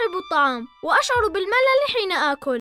أحب الطعام وأشعر بالملل حين آكل.